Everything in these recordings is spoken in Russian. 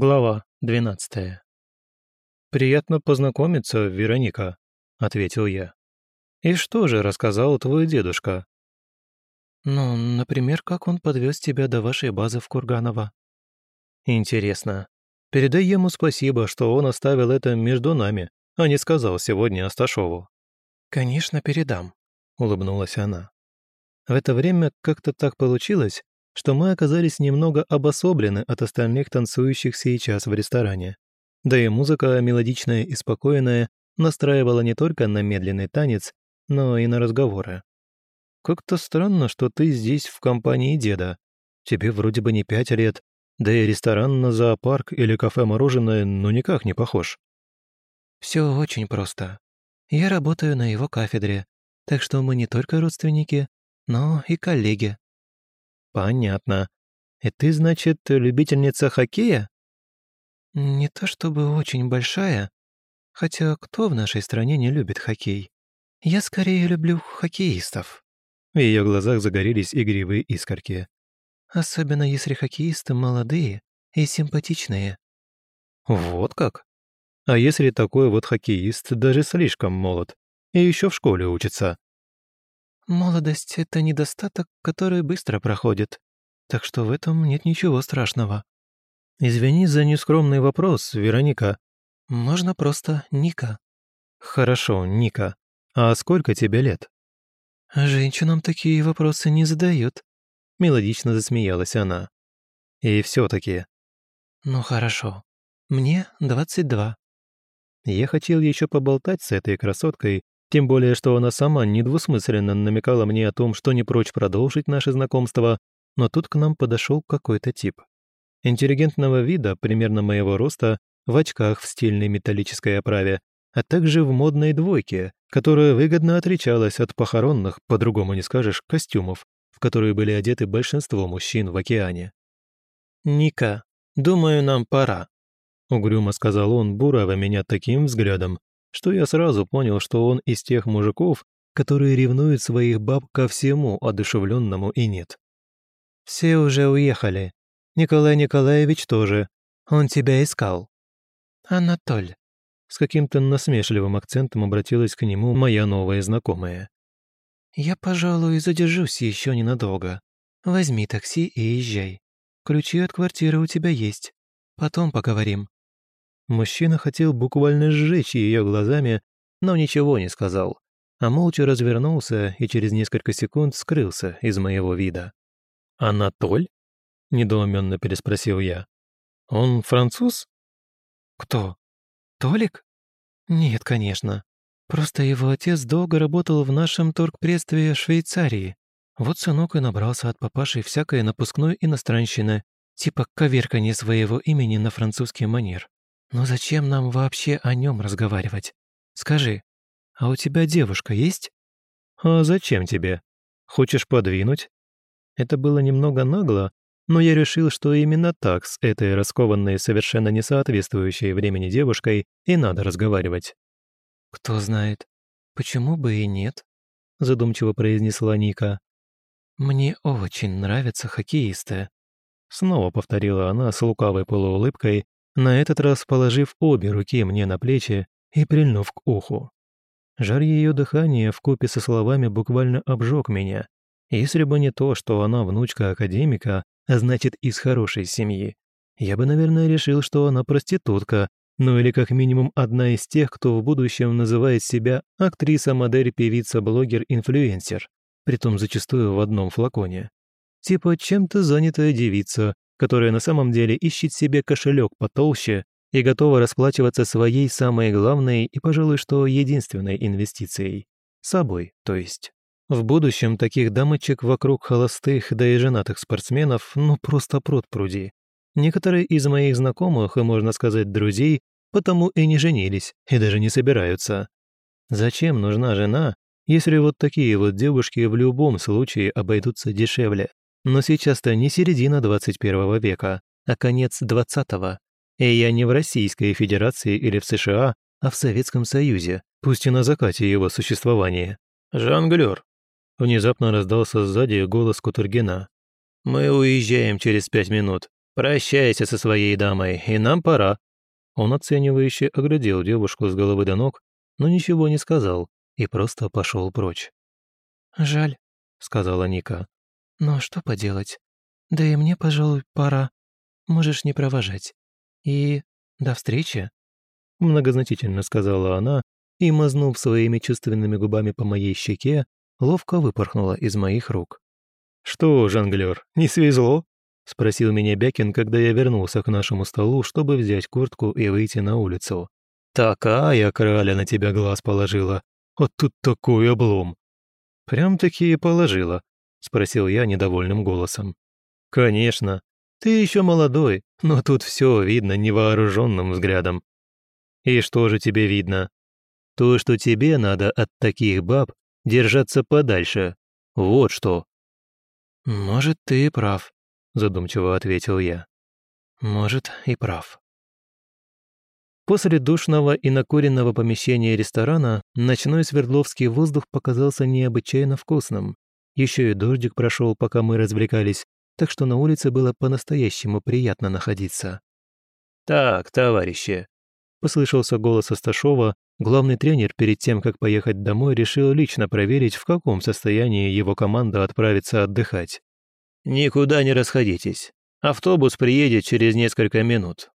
Глава 12. «Приятно познакомиться, Вероника», — ответил я. «И что же рассказал твой дедушка?» «Ну, например, как он подвез тебя до вашей базы в Курганово». «Интересно. Передай ему спасибо, что он оставил это между нами, а не сказал сегодня Асташову». «Конечно, передам», — улыбнулась она. В это время как-то так получилось, что мы оказались немного обособлены от остальных танцующих сейчас в ресторане. Да и музыка, мелодичная и спокойная, настраивала не только на медленный танец, но и на разговоры. «Как-то странно, что ты здесь в компании деда. Тебе вроде бы не пять лет, да и ресторан на зоопарк или кафе-мороженое ну никак не похож». Все очень просто. Я работаю на его кафедре, так что мы не только родственники, но и коллеги. «Понятно. И ты, значит, любительница хоккея?» «Не то чтобы очень большая, хотя кто в нашей стране не любит хоккей? Я скорее люблю хоккеистов». В ее глазах загорелись игривые искорки. «Особенно если хоккеисты молодые и симпатичные». «Вот как? А если такой вот хоккеист даже слишком молод и еще в школе учится?» Молодость — это недостаток, который быстро проходит, так что в этом нет ничего страшного. Извини за нескромный вопрос, Вероника. Можно просто Ника. Хорошо, Ника. А сколько тебе лет? Женщинам такие вопросы не задают. Мелодично засмеялась она. И все таки Ну хорошо. Мне 22. Я хотел еще поболтать с этой красоткой, тем более, что она сама недвусмысленно намекала мне о том, что не прочь продолжить наше знакомство, но тут к нам подошел какой-то тип. Интеллигентного вида, примерно моего роста, в очках в стильной металлической оправе, а также в модной двойке, которая выгодно отличалась от похоронных, по-другому не скажешь, костюмов, в которые были одеты большинство мужчин в океане. «Ника, думаю, нам пора», — угрюмо сказал он, буравя меня таким взглядом, что я сразу понял, что он из тех мужиков, которые ревнуют своих баб ко всему одушевленному и нет. «Все уже уехали. Николай Николаевич тоже. Он тебя искал». «Анатоль», — с каким-то насмешливым акцентом обратилась к нему моя новая знакомая. «Я, пожалуй, задержусь еще ненадолго. Возьми такси и езжай. Ключи от квартиры у тебя есть. Потом поговорим. Мужчина хотел буквально сжечь ее глазами, но ничего не сказал, а молча развернулся и через несколько секунд скрылся из моего вида. «Анатоль?» — недоуменно переспросил я. «Он француз?» «Кто? Толик?» «Нет, конечно. Просто его отец долго работал в нашем торгпредстве Швейцарии. Вот сынок и набрался от папаши всякой напускной иностранщины, типа коверкания своего имени на французский манер. Но зачем нам вообще о нем разговаривать? Скажи, а у тебя девушка есть? А зачем тебе? Хочешь подвинуть? Это было немного нагло, но я решил, что именно так с этой раскованной, совершенно не соответствующей времени девушкой и надо разговаривать. «Кто знает, почему бы и нет?» задумчиво произнесла Ника. «Мне очень нравятся хоккеисты», снова повторила она с лукавой полуулыбкой, на этот раз положив обе руки мне на плечи и прильнув к уху. Жар ее дыхания в купе со словами буквально обжег меня. Если бы не то, что она внучка академика, а значит, из хорошей семьи, я бы, наверное, решил, что она проститутка, ну или как минимум одна из тех, кто в будущем называет себя актриса, модель, певица, блогер, инфлюенсер, притом зачастую в одном флаконе. Типа чем-то занятая девица, которая на самом деле ищет себе кошелек потолще и готова расплачиваться своей самой главной и, пожалуй, что единственной инвестицией. Собой, то есть. В будущем таких дамочек вокруг холостых, да и женатых спортсменов ну просто пруд пруди. Некоторые из моих знакомых, и можно сказать друзей, потому и не женились, и даже не собираются. Зачем нужна жена, если вот такие вот девушки в любом случае обойдутся дешевле? Но сейчас-то не середина 21 века, а конец 20-го. И я не в Российской Федерации или в США, а в Советском Союзе, пусть и на закате его существования. «Жонглёр!» Внезапно раздался сзади голос Кутургина. «Мы уезжаем через пять минут. «Прощайся со своей дамой, и нам пора». Он оценивающе оградил девушку с головы до ног, но ничего не сказал и просто пошел прочь. «Жаль», — сказала Ника. «Но что поделать? Да и мне, пожалуй, пора. Можешь не провожать. И до встречи», — многозначительно сказала она и, мазнув своими чувственными губами по моей щеке, ловко выпорхнула из моих рук. «Что, жонглёр, не свезло?» — спросил меня Бякин, когда я вернулся к нашему столу, чтобы взять куртку и выйти на улицу. «Такая краля на тебя глаз положила, а тут такой облом!» «Прям-таки положила», — спросил я недовольным голосом. «Конечно. Ты еще молодой, но тут все видно невооруженным взглядом». «И что же тебе видно?» «То, что тебе надо от таких баб держаться подальше. Вот что». «Может, ты и прав», — задумчиво ответил я. «Может, и прав». После душного и накуренного помещения ресторана ночной Свердловский воздух показался необычайно вкусным. Еще и дождик прошел, пока мы развлекались, так что на улице было по-настоящему приятно находиться. «Так, товарищи», — послышался голос Асташова, главный тренер перед тем, как поехать домой, решил лично проверить, в каком состоянии его команда отправится отдыхать. «Никуда не расходитесь. Автобус приедет через несколько минут».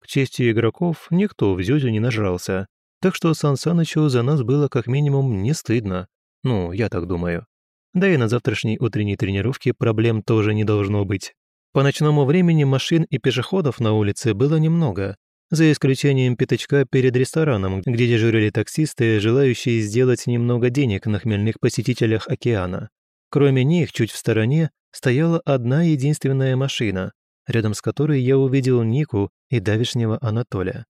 К чести игроков, никто в Зюзю не нажрался, так что Сан Санычу за нас было как минимум не стыдно. Ну, я так думаю. Да и на завтрашней утренней тренировке проблем тоже не должно быть. По ночному времени машин и пешеходов на улице было немного, за исключением пятачка перед рестораном, где дежурили таксисты, желающие сделать немного денег на хмельных посетителях океана. Кроме них, чуть в стороне, стояла одна единственная машина, рядом с которой я увидел Нику и давишнего Анатолия.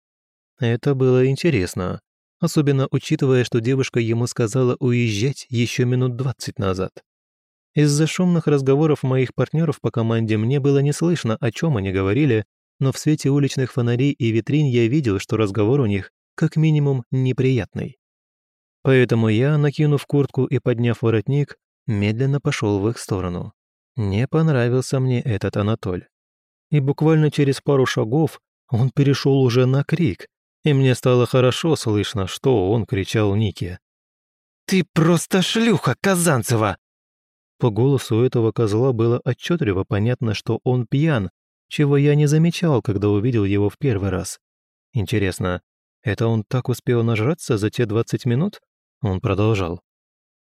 Это было интересно, особенно учитывая, что девушка ему сказала уезжать еще минут двадцать назад. Из-за шумных разговоров моих партнеров по команде мне было не слышно, о чем они говорили, но в свете уличных фонарей и витрин я видел, что разговор у них как минимум неприятный. Поэтому я, накинув куртку и подняв воротник, медленно пошел в их сторону. Не понравился мне этот Анатоль. И буквально через пару шагов он перешел уже на крик, и мне стало хорошо слышно, что он кричал Нике. «Ты просто шлюха, Казанцева!» По голосу этого козла было отчетливо понятно, что он пьян, чего я не замечал, когда увидел его в первый раз. Интересно, это он так успел нажраться за те 20 минут? Он продолжал.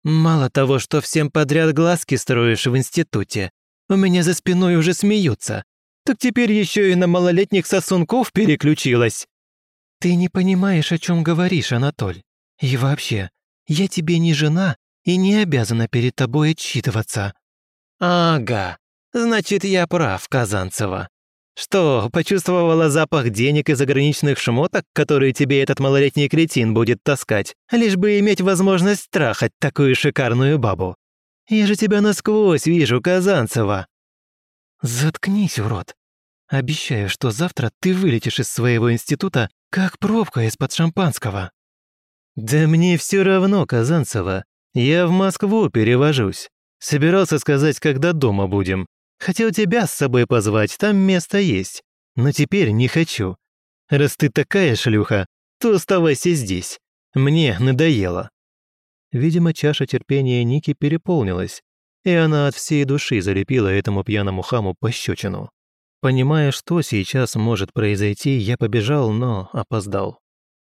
«Мало того, что всем подряд глазки строишь в институте, у меня за спиной уже смеются, так теперь еще и на малолетних сосунков переключилась». «Ты не понимаешь, о чем говоришь, Анатоль. И вообще, я тебе не жена и не обязана перед тобой отчитываться». «Ага, значит, я прав, Казанцева. Что, почувствовала запах денег и заграничных шмоток, которые тебе этот малолетний кретин будет таскать, лишь бы иметь возможность трахать такую шикарную бабу? Я же тебя насквозь вижу, Казанцева». «Заткнись, урод. Обещаю, что завтра ты вылетишь из своего института, как пробка из-под шампанского». «Да мне все равно, Казанцева. Я в Москву перевожусь. Собирался сказать, когда дома будем. Хотел тебя с собой позвать, там место есть. Но теперь не хочу. Раз ты такая шлюха, то оставайся здесь. Мне надоело». Видимо, чаша терпения Ники переполнилась, и она от всей души залепила этому пьяному хаму пощечину. Понимая, что сейчас может произойти, я побежал, но опоздал.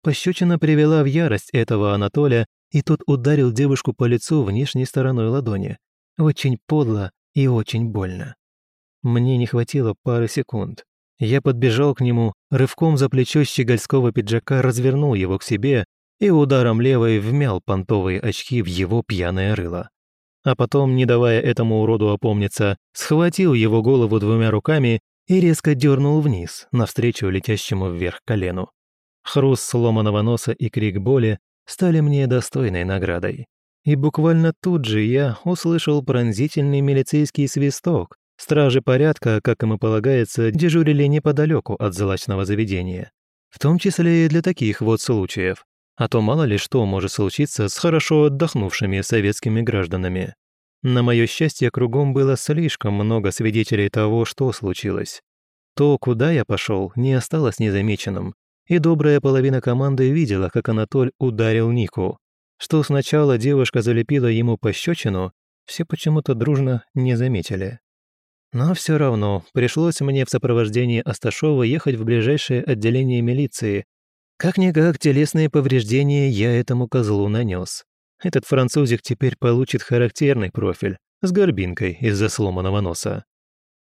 Пощечина привела в ярость этого Анатолия, и тот ударил девушку по лицу внешней стороной ладони. Очень подло и очень больно. Мне не хватило пары секунд. Я подбежал к нему, рывком за плечо щегольского пиджака развернул его к себе и ударом левой вмял понтовые очки в его пьяное рыло. А потом, не давая этому уроду опомниться, схватил его голову двумя руками и резко дернул вниз, навстречу летящему вверх колену. Хруст сломанного носа и крик боли стали мне достойной наградой. И буквально тут же я услышал пронзительный милицейский свисток. Стражи порядка, как им и полагается, дежурили неподалеку от злачного заведения. В том числе и для таких вот случаев. А то мало ли что может случиться с хорошо отдохнувшими советскими гражданами. На мое счастье, кругом было слишком много свидетелей того, что случилось. То, куда я пошел, не осталось незамеченным, и добрая половина команды видела, как Анатоль ударил Нику. Что сначала девушка залепила ему пощечину, все почему-то дружно не заметили. Но все равно пришлось мне в сопровождении Асташова ехать в ближайшее отделение милиции. Как-никак телесные повреждения я этому козлу нанес. Этот французик теперь получит характерный профиль с горбинкой из-за сломанного носа.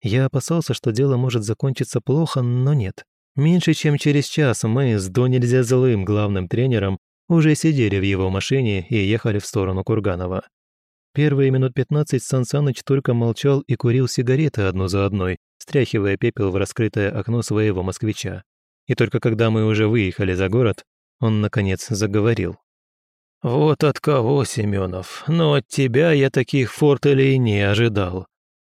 Я опасался, что дело может закончиться плохо, но нет. Меньше чем через час мы с до нельзя злым главным тренером уже сидели в его машине и ехали в сторону Курганова. Первые минут пятнадцать Сан только молчал и курил сигареты одну за одной, стряхивая пепел в раскрытое окно своего москвича. И только когда мы уже выехали за город, он, наконец, заговорил. «Вот от кого, Семенов, но от тебя я таких фортелей не ожидал.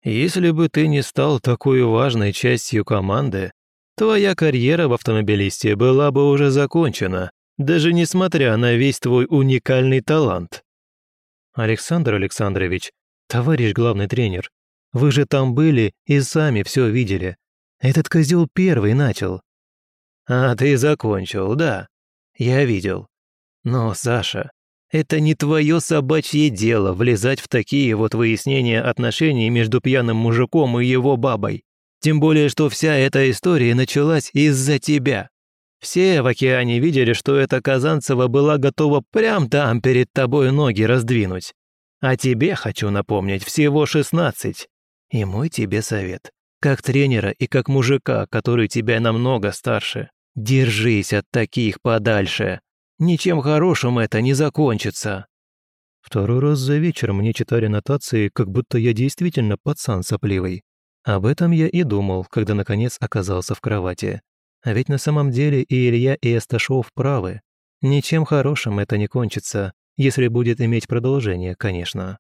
Если бы ты не стал такой важной частью команды, твоя карьера в автомобилисте была бы уже закончена, даже несмотря на весь твой уникальный талант. Александр Александрович, товарищ главный тренер, вы же там были и сами все видели. Этот козел первый начал. А ты закончил, да. Я видел. Но, Саша, это не твое собачье дело влезать в такие вот выяснения отношений между пьяным мужиком и его бабой. Тем более, что вся эта история началась из-за тебя. Все в океане видели, что эта Казанцева была готова прям там перед тобой ноги раздвинуть. А тебе, хочу напомнить, всего шестнадцать. И мой тебе совет, как тренера и как мужика, который тебя намного старше, держись от таких подальше. Ничем хорошим это не закончится». Второй раз за вечер мне читали нотации, как будто я действительно пацан сопливый. Об этом я и думал, когда наконец оказался в кровати. А ведь на самом деле и Илья, и Асташов правы. Ничем хорошим это не кончится, если будет иметь продолжение, конечно.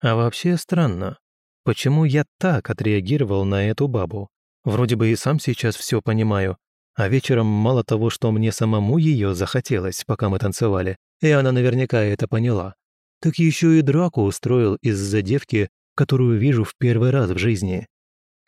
А вообще странно. Почему я так отреагировал на эту бабу? Вроде бы и сам сейчас все понимаю, а вечером мало того, что мне самому ее захотелось, пока мы танцевали, и она наверняка это поняла, так еще и драку устроил из-за девки, которую вижу в первый раз в жизни.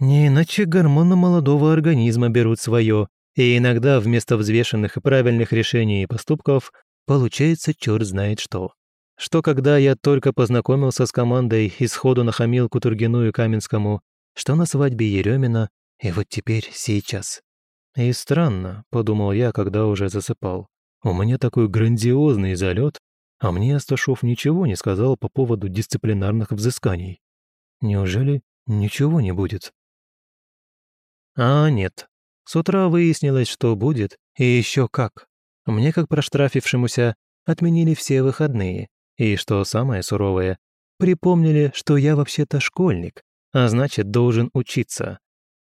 Не иначе гормоны молодого организма берут свое, и иногда вместо взвешенных и правильных решений и поступков получается черт знает что. Что когда я только познакомился с командой и сходу нахамил Кутургину и Каменскому, что на свадьбе Еремина, и вот теперь сейчас. И странно, подумал я, когда уже засыпал. У меня такой грандиозный залет, а мне Асташов ничего не сказал по поводу дисциплинарных взысканий. Неужели ничего не будет? А нет. С утра выяснилось, что будет, и еще как. Мне, как проштрафившемуся, отменили все выходные. И, что самое суровое, припомнили, что я вообще-то школьник, а значит, должен учиться.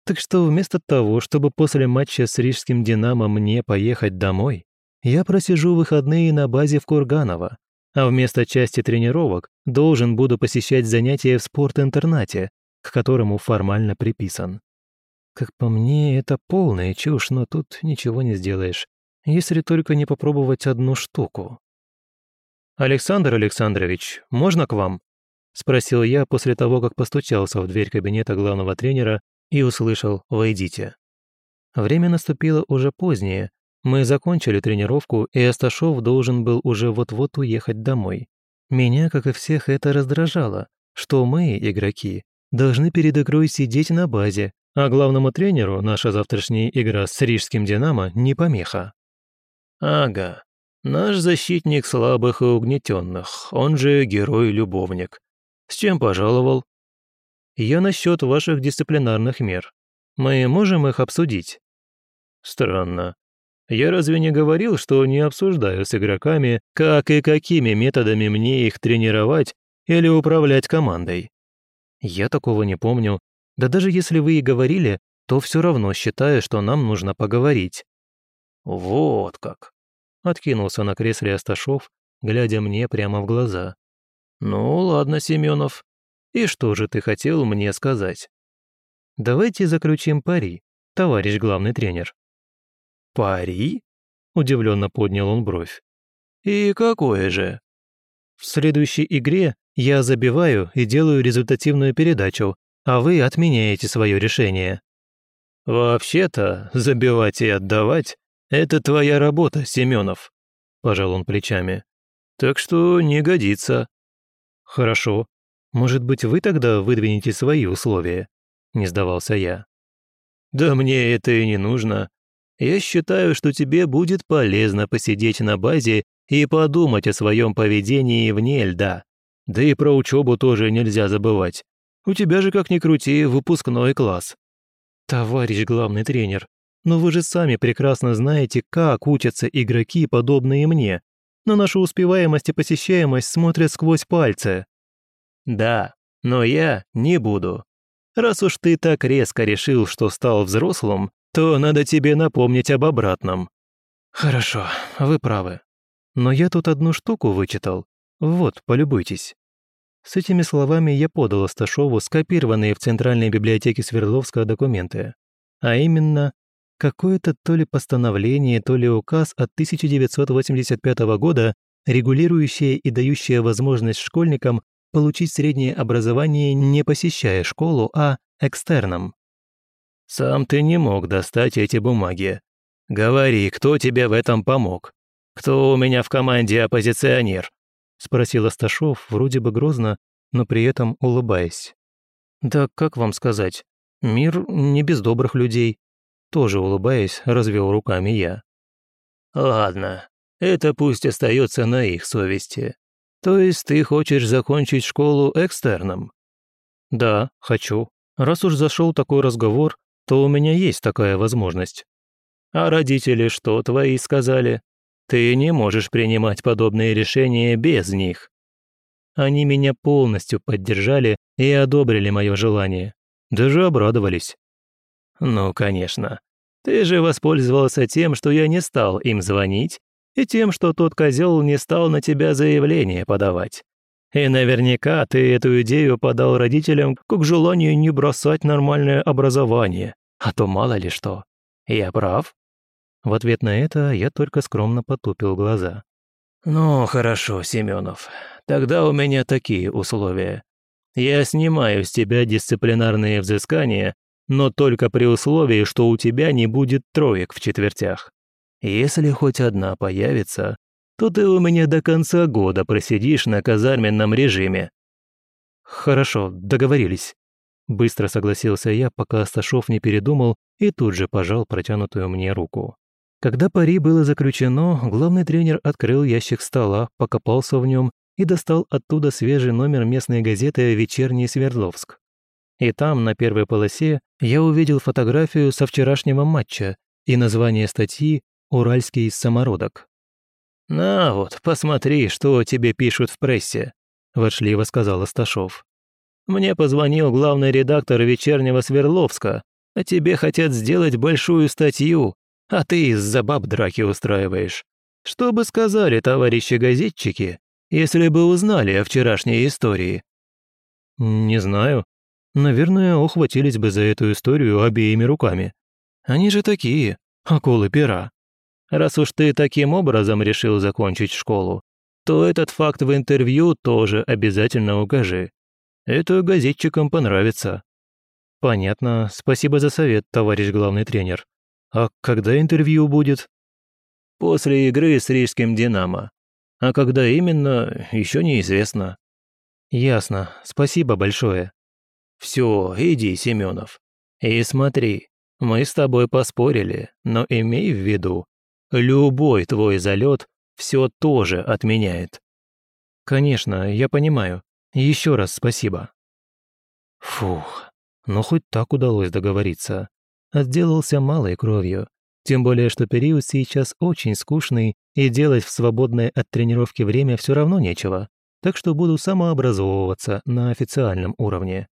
Так что вместо того, чтобы после матча с рижским «Динамо» мне поехать домой, я просижу выходные на базе в Курганово, а вместо части тренировок должен буду посещать занятия в спорт-интернате, к которому формально приписан. Как по мне, это полная чушь, но тут ничего не сделаешь, если только не попробовать одну штуку. «Александр Александрович, можно к вам?» — спросил я после того, как постучался в дверь кабинета главного тренера и услышал «Войдите». Время наступило уже позднее. Мы закончили тренировку, и Асташов должен был уже вот-вот уехать домой. Меня, как и всех, это раздражало, что мы, игроки, должны перед игрой сидеть на базе, а главному тренеру наша завтрашняя игра с рижским «Динамо» не помеха. «Ага, наш защитник слабых и угнетенных, он же герой-любовник. С чем пожаловал?» Я насчет ваших дисциплинарных мер. Мы можем их обсудить?» «Странно. Я разве не говорил, что не обсуждаю с игроками, как и какими методами мне их тренировать или управлять командой?» «Я такого не помню. Да даже если вы и говорили, то все равно считаю, что нам нужно поговорить». «Вот как!» — откинулся на кресле Асташов, глядя мне прямо в глаза. «Ну ладно, Семенов, и что же ты хотел мне сказать? Давайте заключим пари, товарищ главный тренер. Пари? Удивленно поднял он бровь. И какое же? В следующей игре я забиваю и делаю результативную передачу, а вы отменяете свое решение. «Вообще-то, забивать и отдавать – это твоя работа, Семенов», – пожал он плечами. «Так что не годится». «Хорошо. Может быть, вы тогда выдвинете свои условия?» – не сдавался я. «Да мне это и не нужно. Я считаю, что тебе будет полезно посидеть на базе и подумать о своем поведении вне льда. Да и про учебу тоже нельзя забывать. У тебя же, как ни крути, выпускной класс». «Товарищ главный тренер, но вы же сами прекрасно знаете, как учатся игроки, подобные мне. На нашу успеваемость и посещаемость смотрят сквозь пальцы». «Да, но я не буду. Раз уж ты так резко решил, что стал взрослым, то надо тебе напомнить об обратном». «Хорошо, вы правы. Но я тут одну штуку вычитал. Вот, полюбуйтесь». С этими словами я подал Асташову скопированные в Центральной библиотеке Свердловска документы. А именно, какое-то то ли постановление, то ли указ от 1985 года, регулирующее и дающее возможность школьникам получить среднее образование, не посещая школу, а экстерном. «Сам ты не мог достать эти бумаги. Говори, кто тебе в этом помог? Кто у меня в команде оппозиционер?» спросил Асташов, вроде бы грозно, но при этом улыбаясь. «Да как вам сказать? Мир не без добрых людей». Тоже улыбаясь, развел руками я. «Ладно, это пусть остается на их совести. То есть ты хочешь закончить школу экстерном?» «Да, хочу. Раз уж зашел такой разговор, то у меня есть такая возможность». «А родители что твои сказали?» Ты не можешь принимать подобные решения без них. Они меня полностью поддержали и одобрили мое желание. Даже обрадовались. Ну, конечно. Ты же воспользовался тем, что я не стал им звонить, и тем, что тот козел не стал на тебя заявление подавать. И наверняка ты эту идею подал родителям как желание не бросать нормальное образование, а то мало ли что. Я прав? В ответ на это я только скромно потупил глаза. «Ну, хорошо, Семенов. Тогда у меня такие условия. Я снимаю с тебя дисциплинарные взыскания, но только при условии, что у тебя не будет троек в четвертях. Если хоть одна появится, то ты у меня до конца года просидишь на казарменном режиме». «Хорошо, договорились». Быстро согласился я, пока Асташов не передумал и тут же пожал протянутую мне руку. Когда пари было заключено, главный тренер открыл ящик стола, покопался в нем и достал оттуда свежий номер местной газеты «Вечерний Свердловск». И там, на первой полосе, я увидел фотографию со вчерашнего матча и название статьи «Уральский самородок». «На вот, посмотри, что тебе пишут в прессе», – воршливо сказал Асташов. «Мне позвонил главный редактор «Вечернего Свердловска», а тебе хотят сделать большую статью а ты из-за баб драки устраиваешь. Что бы сказали товарищи газетчики, если бы узнали о вчерашней истории?» «Не знаю. Наверное, ухватились бы за эту историю обеими руками. Они же такие, акулы пера. Раз уж ты таким образом решил закончить школу, то этот факт в интервью тоже обязательно укажи. Это газетчикам понравится». «Понятно. Спасибо за совет, товарищ главный тренер. А когда интервью будет? После игры с рижским «Динамо». А когда именно, еще неизвестно. Ясно. Спасибо большое. Все, иди, Семенов. И смотри, мы с тобой поспорили, но имей в виду, любой твой залет все тоже отменяет. Конечно, я понимаю. Еще раз спасибо. Фух, ну хоть так удалось договориться отделался малой кровью. Тем более, что период сейчас очень скучный, и делать в свободное от тренировки время все равно нечего, так что буду самообразовываться на официальном уровне.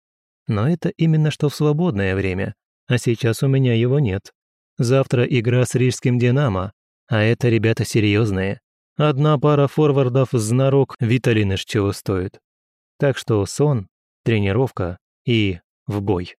Но это именно что в свободное время, а сейчас у меня его нет. Завтра игра с рижским «Динамо», а это ребята серьезные. Одна пара форвардов знарок Виталины чего стоит. Так что сон, тренировка и в бой.